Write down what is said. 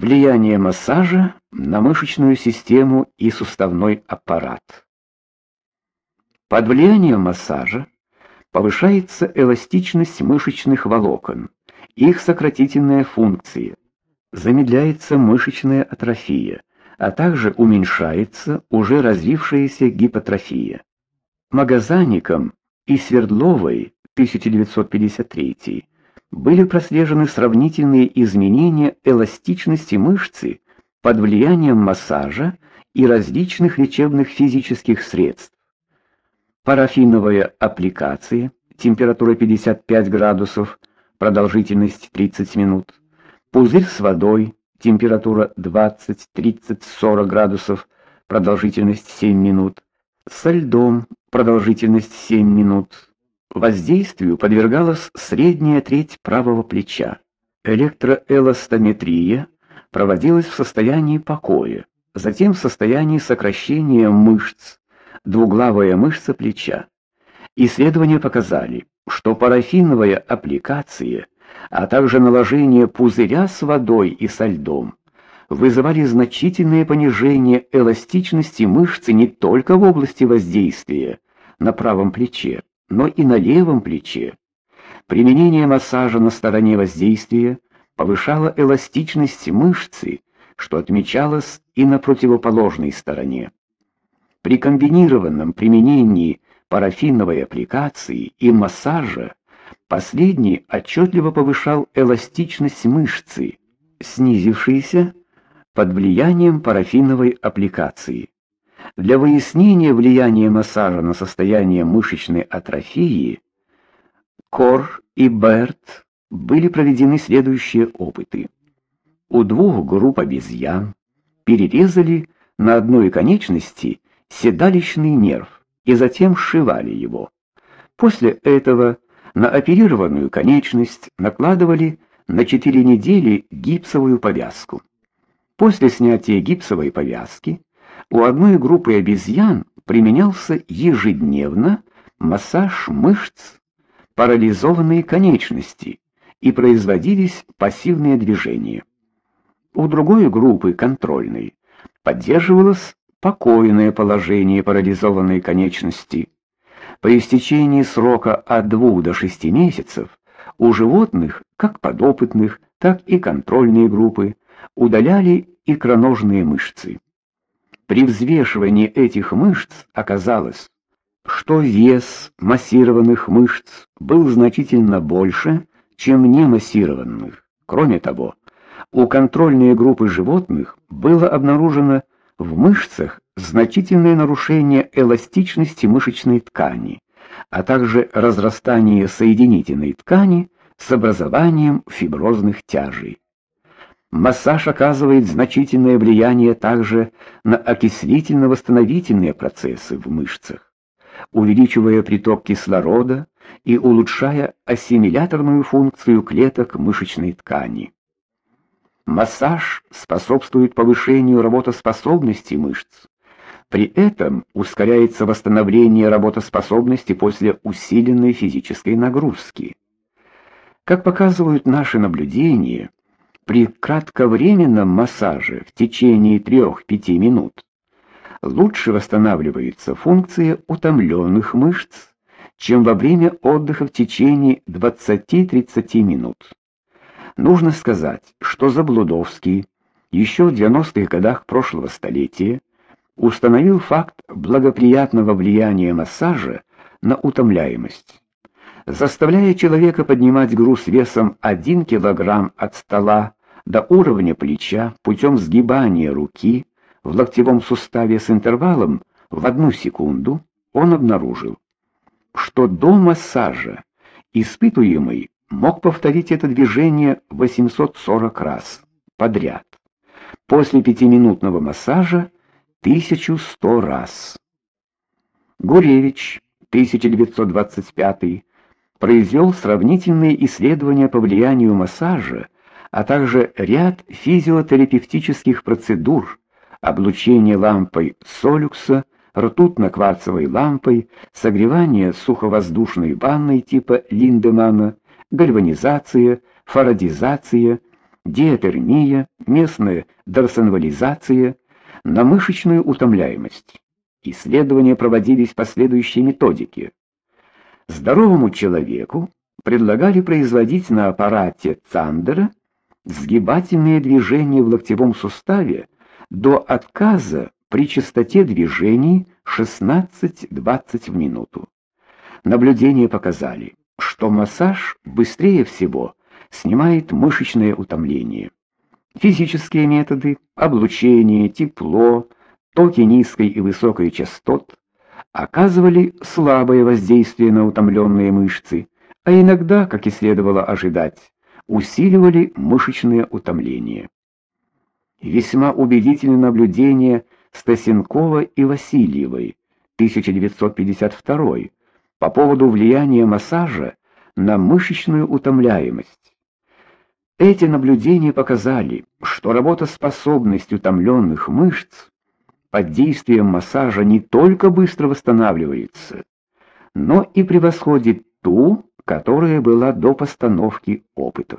Влияние массажа на мышечную систему и суставной аппарат. Под влиянием массажа повышается эластичность мышечных волокон, их сократительная функция, замедляется мышечная атрофия, а также уменьшается уже развившаяся гипотрофия. Магазаником и Свердловой 1953 были прослежены сравнительные изменения эластичности мышцы под влиянием массажа и различных лечебных физических средств. Парафиновая аппликация, температура 55 градусов, продолжительность 30 минут. Пузырь с водой, температура 20, 30, 40 градусов, продолжительность 7 минут. Со льдом, продолжительность 7 минут. Воздействию подвергалась средняя треть правого плеча. Электроэластометрия проводилась в состоянии покоя, затем в состоянии сокращения мышц, двуглавая мышца плеча. Исследования показали, что парафиновая аппликация, а также наложение пузыря с водой и со льдом вызывали значительное понижение эластичности мышцы не только в области воздействия на правом плече, но и на левом плече. Применение массажа на стороне воздействия повышало эластичность мышцы, что отмечалось и на противоположной стороне. При комбинированном применении парафиновой аппликации и массажа последний отчетливо повышал эластичность мышцы, снизившейся под влиянием парафиновой аппликации. Для выяснения влияния массажа на состояние мышечной атрофии Кор и Берт были проведены следующие опыты. У двух групп обезьян перерезали на одной конечности седалищный нерв и затем сшивали его. После этого на оперированную конечность накладывали на 4 недели гипсовую повязку. После снятия гипсовой повязки у одной группы обезьян применялся ежедневно массаж мышц парализованной конечности и производились пассивные движения. У другой группы контрольной поддерживалось покойное положение парализованной конечности. По истечении срока от 2 до 6 месяцев у животных, как подопытных, так и контрольные группы, удаляли икроножные мышцы. При взвешивании этих мышц оказалось, что вес массированных мышц был значительно больше, чем немассированных. Кроме того, у контрольной группы животных было обнаружено в мышцах значительное нарушение эластичности мышечной ткани, а также разрастание соединительной ткани с образованием фиброзных тяжей. Массаж оказывает значительное влияние также на окислительно-восстановительные процессы в мышцах, увеличивая приток кислорода и улучшая ассимиляторную функцию клеток мышечной ткани. Массаж способствует повышению работоспособности мышц. При этом ускоряется восстановление работоспособности после усиленной физической нагрузки. Как показывают наши наблюдения, при кратковременном массаже в течение 3-5 минут лучше восстанавливается функция утомленных мышц, чем во время отдыха в течение 20-30 минут. Нужно сказать, что Заблудовский еще в 90-х годах прошлого столетия установил факт благоприятного влияния массажа на утомляемость. Заставляя человека поднимать груз весом 1 кг от стола до уровня плеча путем сгибания руки в локтевом суставе с интервалом в одну секунду, он обнаружил, что до массажа испытуемый мог повторить это движение 840 раз подряд. После пятиминутного массажа 1100 раз. Гуревич, 1925, произвел сравнительные исследования по влиянию массажа а также ряд физиотерапевтических процедур: облучение лампой солюкса, ртутно-кварцевой лампой, согревание суховоздушной ванной типа Линдемана, гальванизация, фарадизация, диатермия, местная дарсонвализация на мышечную утомляемость. Исследования проводились по следующей методике. Здоровому человеку предлагали производить на аппарате Цандера сгибательные движения в локтевом суставе до отказа при частоте движений 16-20 в минуту. Наблюдения показали, что массаж быстрее всего снимает мышечное утомление. Физические методы, облучение, тепло, токи низкой и высокой частот оказывали слабое воздействие на утомленные мышцы, а иногда, как и следовало ожидать, усиливали мышечное утомление. Весьма убедительны наблюдения Стасенкова и Васильевой 1952 по поводу влияния массажа на мышечную утомляемость. Эти наблюдения показали, что работоспособность утомленных мышц под действием массажа не только быстро восстанавливается, но и превосходит ту, которая была до постановки опытов.